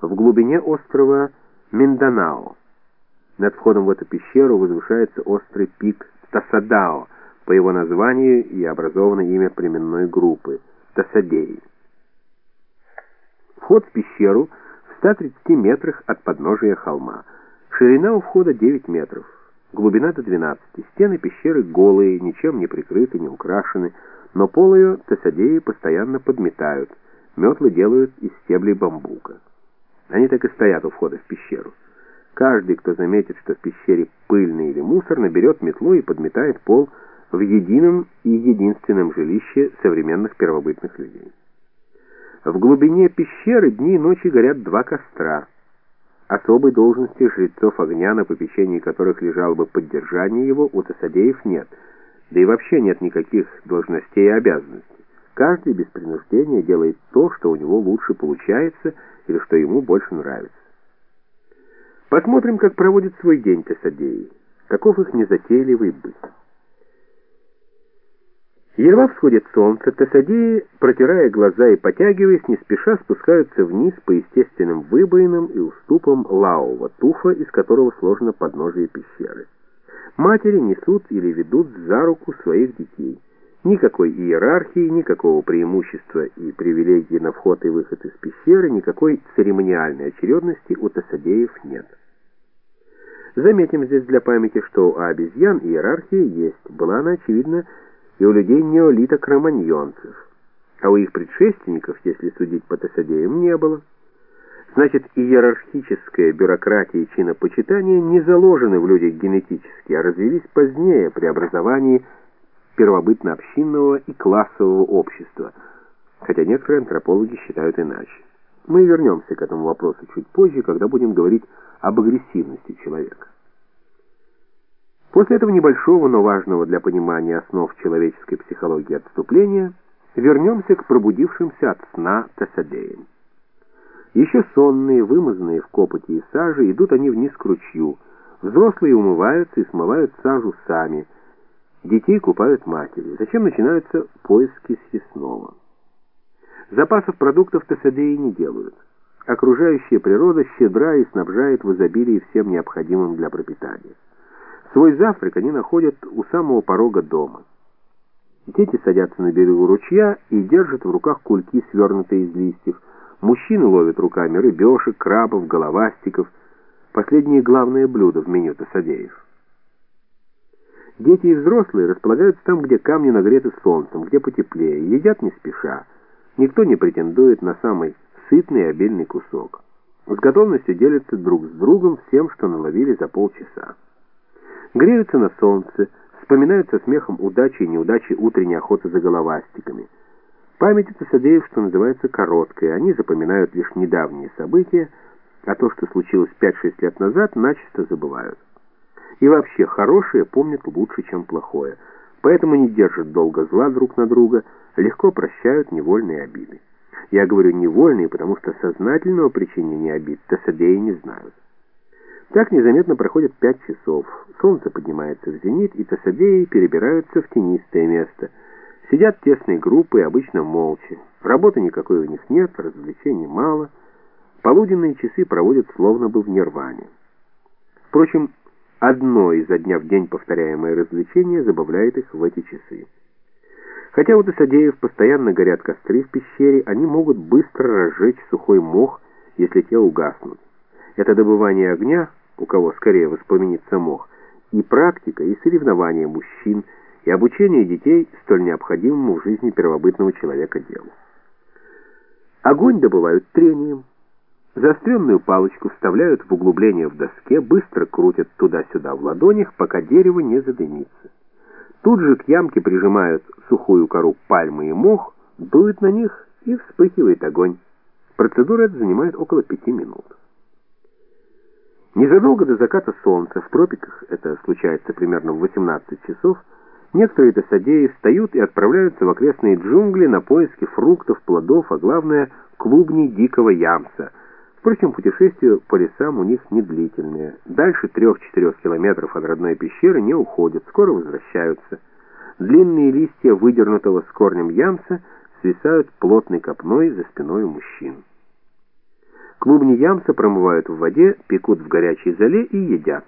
в глубине острова Минданао. Над входом в эту пещеру возвышается острый пик Тасадао, по его названию и образовано имя племенной группы – Тасадеи. Вход в пещеру в 130 метрах от подножия холма. Ширина у входа 9 метров, глубина до 12. Стены пещеры голые, ничем не прикрыты, не украшены, но пол ее тесадеи постоянно подметают. Метлы делают из стеблей бамбука. Они так и стоят у входа в пещеру. Каждый, кто заметит, что в пещере пыльно или мусорно, берет метлу и подметает пол в едином и единственном жилище современных первобытных людей. В глубине пещеры дни и ночи горят два костра. Особой должности жрецов огня, на попечении которых лежало бы поддержание его, у Тасадеев нет, да и вообще нет никаких должностей и обязанностей. Каждый без принуждения делает то, что у него лучше получается или что ему больше нравится. Посмотрим, как проводит свой день Тесадеи, каков их незатейливый быт. Едва всходит солнце, Тесадеи, протирая глаза и потягиваясь, не спеша спускаются вниз по естественным выбоинам и уступам лаового туфа, из которого сложено подножие пещеры. Матери несут или ведут за руку своих детей. Никакой иерархии, никакого преимущества и привилегии на вход и выход из пещеры, никакой церемониальной очередности у тасадеев нет. Заметим здесь для памяти, что у обезьян иерархия есть, была она, очевидно, и у людей неолита кроманьонцев, а у их предшественников, если судить по тасадеям, не было. Значит, иерархическая бюрократия и чинопочитание не заложены в людях генетически, а развились позднее при образовании первобытно-общинного и классового общества, хотя некоторые антропологи считают иначе. Мы вернемся к этому вопросу чуть позже, когда будем говорить об агрессивности человека. После этого небольшого, но важного для понимания основ человеческой психологии отступления вернемся к пробудившимся от сна Тесадеям. Еще сонные, вымазанные в копоти и саже, идут они вниз к ручью. Взрослые умываются и смывают сажу сами – Детей купают матери. Зачем начинаются поиски съестного? Запасов продуктов Тесадеи не делают. Окружающая природа щедра и снабжает в изобилии всем необходимым для пропитания. Свой завтрак они находят у самого порога дома. Дети садятся на берегу ручья и держат в руках кульки, свернутые из листьев. Мужчины ловят руками рыбешек, крабов, головастиков. Последнее главное блюдо в меню Тесадеев. Дети и взрослые располагаются там, где камни нагреты солнцем, где потеплее, едят не спеша. Никто не претендует на самый сытный и обильный кусок. С готовностью делятся друг с другом всем, что наловили за полчаса. Греются на солнце, вспоминают со смехом удачи и неудачи утренней охоты за головастиками. Память у Тесадеев, что называется, короткая. Они запоминают лишь недавние события, а то, что случилось 5-6 лет назад, начисто забывают. И вообще, хорошее помнят лучше, чем плохое. Поэтому не держат долго зла друг на друга, легко прощают невольные обиды. Я говорю невольные, потому что сознательного причинения обид Тесадеи не знают. Так незаметно проходят пять часов. Солнце поднимается в зенит, и Тесадеи перебираются в тенистое место. Сидят тесной группой, обычно молча. Работы никакой у них нет, развлечений мало. Полуденные часы проводят словно бы в нирване. Впрочем, Одно изо дня в день повторяемое развлечение забавляет их в эти часы. Хотя у Тесадеев постоянно горят костры в пещере, они могут быстро разжечь сухой мох, если те угаснут. Это добывание огня, у кого скорее воспламенится мох, и практика, и соревнования мужчин, и обучение детей столь необходимому в жизни первобытного человека делу. Огонь добывают трением, Заостренную палочку вставляют в углубление в доске, быстро крутят туда-сюда в ладонях, пока дерево не задымится. Тут же к ямке прижимают сухую кору пальмы и мох, дуют на них и вспыхивает огонь. Процедура эта занимает около пяти минут. Незадолго до заката солнца, в тропиках это случается примерно в 18 часов, некоторые тосадеи встают и отправляются в окрестные джунгли на поиски фруктов, плодов, а главное, клубней дикого ямса – Впрочем, путешествия по лесам у них не длительные. Дальше трех-четырех километров от родной пещеры не уходят, скоро возвращаются. Длинные листья выдернутого с корнем ямса свисают плотной копной за спиной у мужчин. Клубни ямса промывают в воде, пекут в горячей золе и едят.